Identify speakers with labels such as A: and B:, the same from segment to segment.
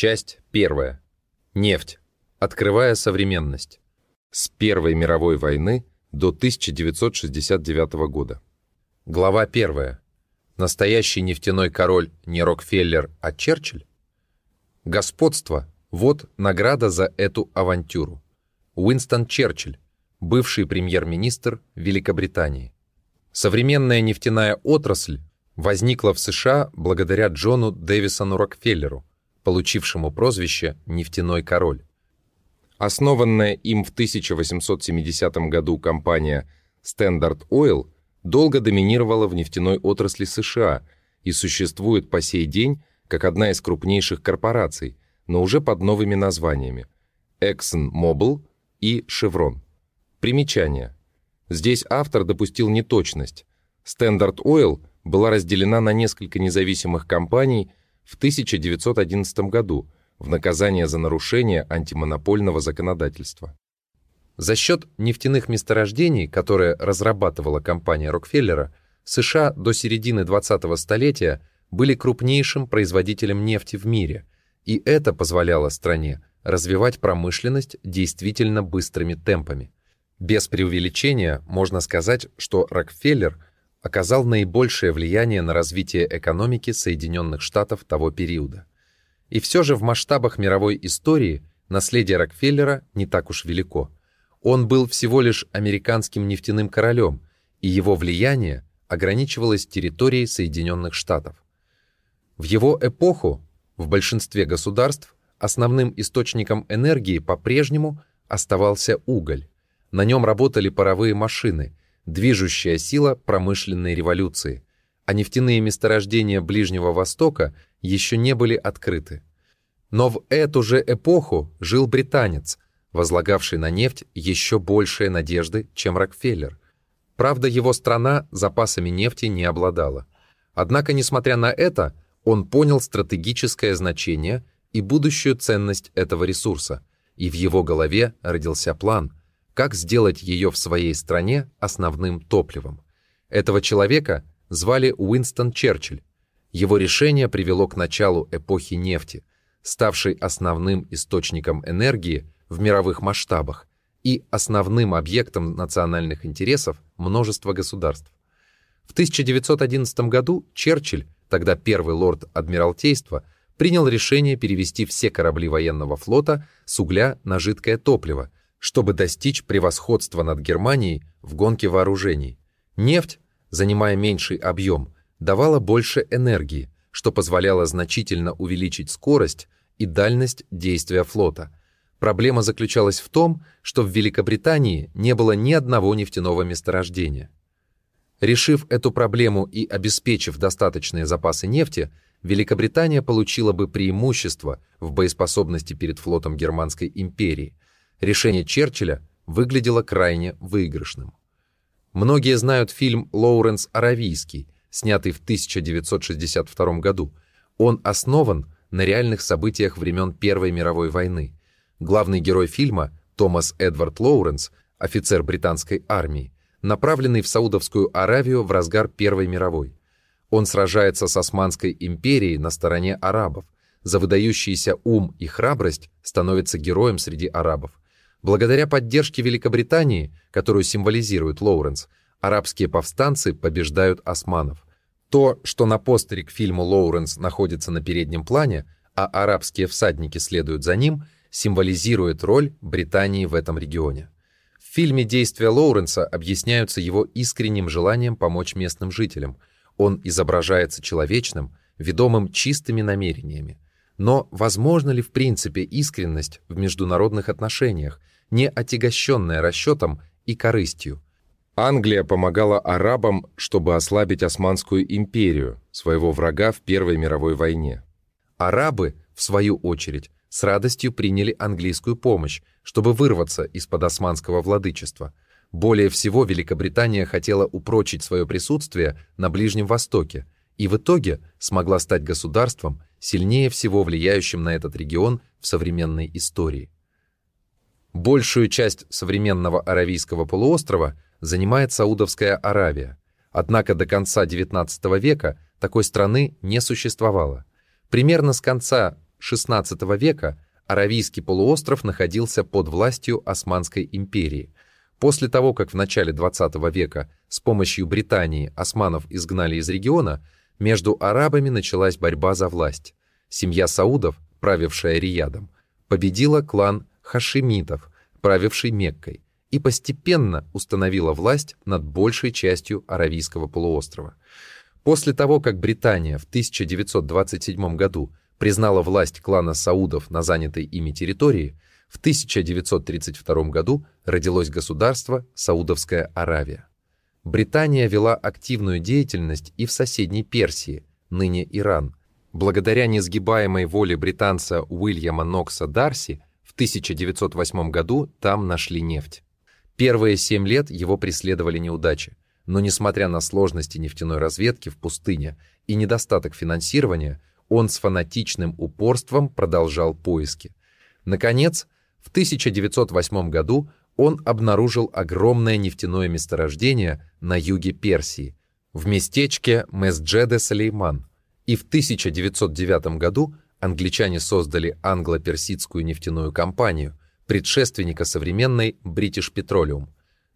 A: Часть первая. Нефть. Открывая современность. С Первой мировой войны до 1969 года. Глава первая. Настоящий нефтяной король не Рокфеллер, а Черчилль? Господство – вот награда за эту авантюру. Уинстон Черчилль, бывший премьер-министр Великобритании. Современная нефтяная отрасль возникла в США благодаря Джону Дэвисону Рокфеллеру, получившему прозвище «Нефтяной король». Основанная им в 1870 году компания Standard Oil долго доминировала в нефтяной отрасли США и существует по сей день как одна из крупнейших корпораций, но уже под новыми названиями ExxonMobil и Chevron. Примечание. Здесь автор допустил неточность. Standard Oil была разделена на несколько независимых компаний в 1911 году в наказание за нарушение антимонопольного законодательства. За счет нефтяных месторождений, которые разрабатывала компания Рокфеллера, США до середины 20-го столетия были крупнейшим производителем нефти в мире, и это позволяло стране развивать промышленность действительно быстрыми темпами. Без преувеличения можно сказать, что Рокфеллер оказал наибольшее влияние на развитие экономики Соединенных Штатов того периода. И все же в масштабах мировой истории наследие Рокфеллера не так уж велико. Он был всего лишь американским нефтяным королем, и его влияние ограничивалось территорией Соединенных Штатов. В его эпоху в большинстве государств основным источником энергии по-прежнему оставался уголь. На нем работали паровые машины, движущая сила промышленной революции, а нефтяные месторождения Ближнего Востока еще не были открыты. Но в эту же эпоху жил британец, возлагавший на нефть еще большие надежды, чем Рокфеллер. Правда, его страна запасами нефти не обладала. Однако, несмотря на это, он понял стратегическое значение и будущую ценность этого ресурса, и в его голове родился план, как сделать ее в своей стране основным топливом. Этого человека звали Уинстон Черчилль. Его решение привело к началу эпохи нефти, ставшей основным источником энергии в мировых масштабах и основным объектом национальных интересов множества государств. В 1911 году Черчилль тогда первый лорд Адмиралтейства, принял решение перевести все корабли военного флота с угля на жидкое топливо, чтобы достичь превосходства над Германией в гонке вооружений. Нефть, занимая меньший объем, давала больше энергии, что позволяло значительно увеличить скорость и дальность действия флота. Проблема заключалась в том, что в Великобритании не было ни одного нефтяного месторождения. Решив эту проблему и обеспечив достаточные запасы нефти, Великобритания получила бы преимущество в боеспособности перед флотом Германской империи. Решение Черчилля выглядело крайне выигрышным. Многие знают фильм «Лоуренс Аравийский», снятый в 1962 году. Он основан на реальных событиях времен Первой мировой войны. Главный герой фильма, Томас Эдвард Лоуренс, офицер британской армии, направленный в Саудовскую Аравию в разгар Первой мировой. Он сражается с Османской империей на стороне арабов. За выдающийся ум и храбрость становится героем среди арабов. Благодаря поддержке Великобритании, которую символизирует Лоуренс, арабские повстанцы побеждают османов. То, что на постере к фильму Лоуренс находится на переднем плане, а арабские всадники следуют за ним, символизирует роль Британии в этом регионе. В фильме действия Лоуренса объясняются его искренним желанием помочь местным жителям. Он изображается человечным, ведомым чистыми намерениями. Но возможно ли в принципе искренность в международных отношениях, не отягощенная расчетом и корыстью? Англия помогала арабам, чтобы ослабить Османскую империю, своего врага в Первой мировой войне. Арабы, в свою очередь, с радостью приняли английскую помощь, чтобы вырваться из-под османского владычества. Более всего Великобритания хотела упрочить свое присутствие на Ближнем Востоке и в итоге смогла стать государством, сильнее всего влияющим на этот регион в современной истории. Большую часть современного Аравийского полуострова занимает Саудовская Аравия, однако до конца XIX века такой страны не существовало. Примерно с конца XVI века Аравийский полуостров находился под властью Османской империи. После того, как в начале XX века с помощью Британии османов изгнали из региона, между арабами началась борьба за власть. Семья Саудов, правившая Риядом, победила клан Хашимитов, правивший Меккой, и постепенно установила власть над большей частью Аравийского полуострова. После того, как Британия в 1927 году признала власть клана Саудов на занятой ими территории, в 1932 году родилось государство Саудовская Аравия. Британия вела активную деятельность и в соседней Персии, ныне Иран. Благодаря несгибаемой воле британца Уильяма Нокса Дарси 1908 году там нашли нефть. Первые семь лет его преследовали неудачи, но несмотря на сложности нефтяной разведки в пустыне и недостаток финансирования, он с фанатичным упорством продолжал поиски. Наконец, в 1908 году он обнаружил огромное нефтяное месторождение на юге Персии, в местечке Месджеде-Салейман, и в 1909 году англичане создали англо-персидскую нефтяную компанию, предшественника современной British Petroleum.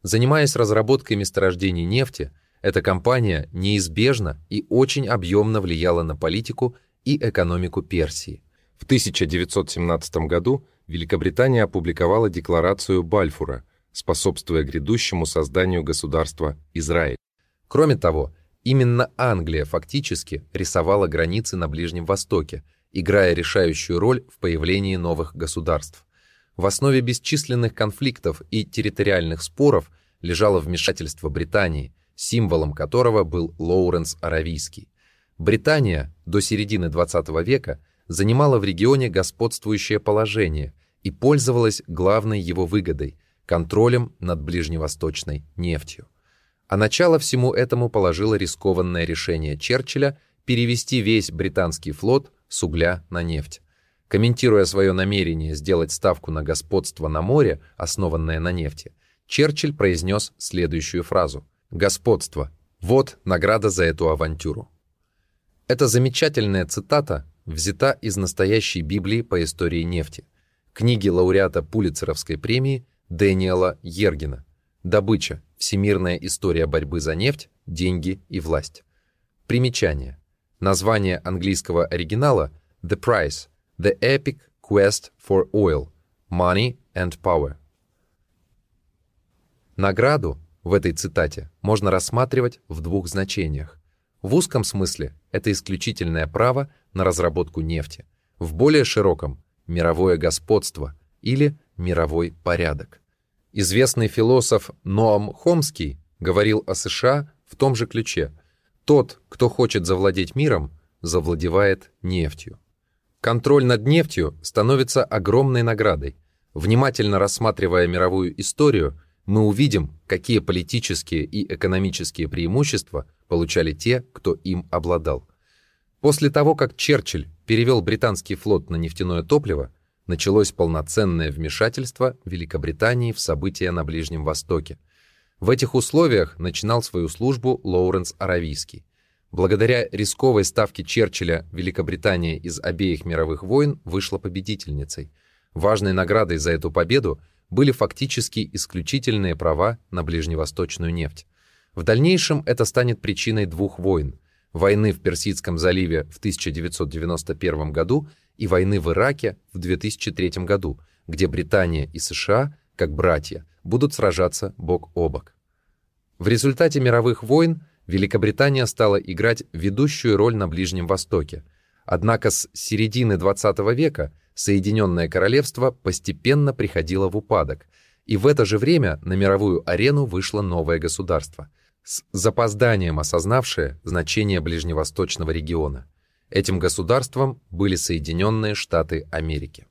A: Занимаясь разработкой месторождений нефти, эта компания неизбежно и очень объемно влияла на политику и экономику Персии. В 1917 году Великобритания опубликовала декларацию Бальфура, способствуя грядущему созданию государства Израиль. Кроме того, именно Англия фактически рисовала границы на Ближнем Востоке, играя решающую роль в появлении новых государств. В основе бесчисленных конфликтов и территориальных споров лежало вмешательство Британии, символом которого был Лоуренс Аравийский. Британия до середины XX века занимала в регионе господствующее положение и пользовалась главной его выгодой – контролем над ближневосточной нефтью. А начало всему этому положило рискованное решение Черчилля перевести весь британский флот с угля на нефть. Комментируя свое намерение сделать ставку на господство на море, основанное на нефти, Черчилль произнес следующую фразу «Господство – вот награда за эту авантюру». Эта замечательная цитата взята из настоящей Библии по истории нефти, книги лауреата Пулицеровской премии Дэниела Ергина «Добыча. Всемирная история борьбы за нефть, деньги и власть». Примечание. Название английского оригинала «The Price. The Epic Quest for Oil. Money and Power». Награду в этой цитате можно рассматривать в двух значениях. В узком смысле это исключительное право на разработку нефти, в более широком – мировое господство или мировой порядок. Известный философ Ноам Хомский говорил о США в том же ключе. Тот, кто хочет завладеть миром, завладевает нефтью. Контроль над нефтью становится огромной наградой. Внимательно рассматривая мировую историю, мы увидим, какие политические и экономические преимущества получали те, кто им обладал. После того, как Черчилль перевел британский флот на нефтяное топливо, началось полноценное вмешательство Великобритании в события на Ближнем Востоке. В этих условиях начинал свою службу Лоуренс Аравийский. Благодаря рисковой ставке Черчилля Великобритания из обеих мировых войн вышла победительницей. Важной наградой за эту победу были фактически исключительные права на ближневосточную нефть. В дальнейшем это станет причиной двух войн – войны в Персидском заливе в 1991 году и войны в Ираке в 2003 году, где Британия и США, как братья, будут сражаться бок о бок. В результате мировых войн Великобритания стала играть ведущую роль на Ближнем Востоке. Однако с середины XX века Соединенное Королевство постепенно приходило в упадок, и в это же время на мировую арену вышло новое государство – с запозданием осознавшее значение ближневосточного региона. Этим государством были Соединенные Штаты Америки.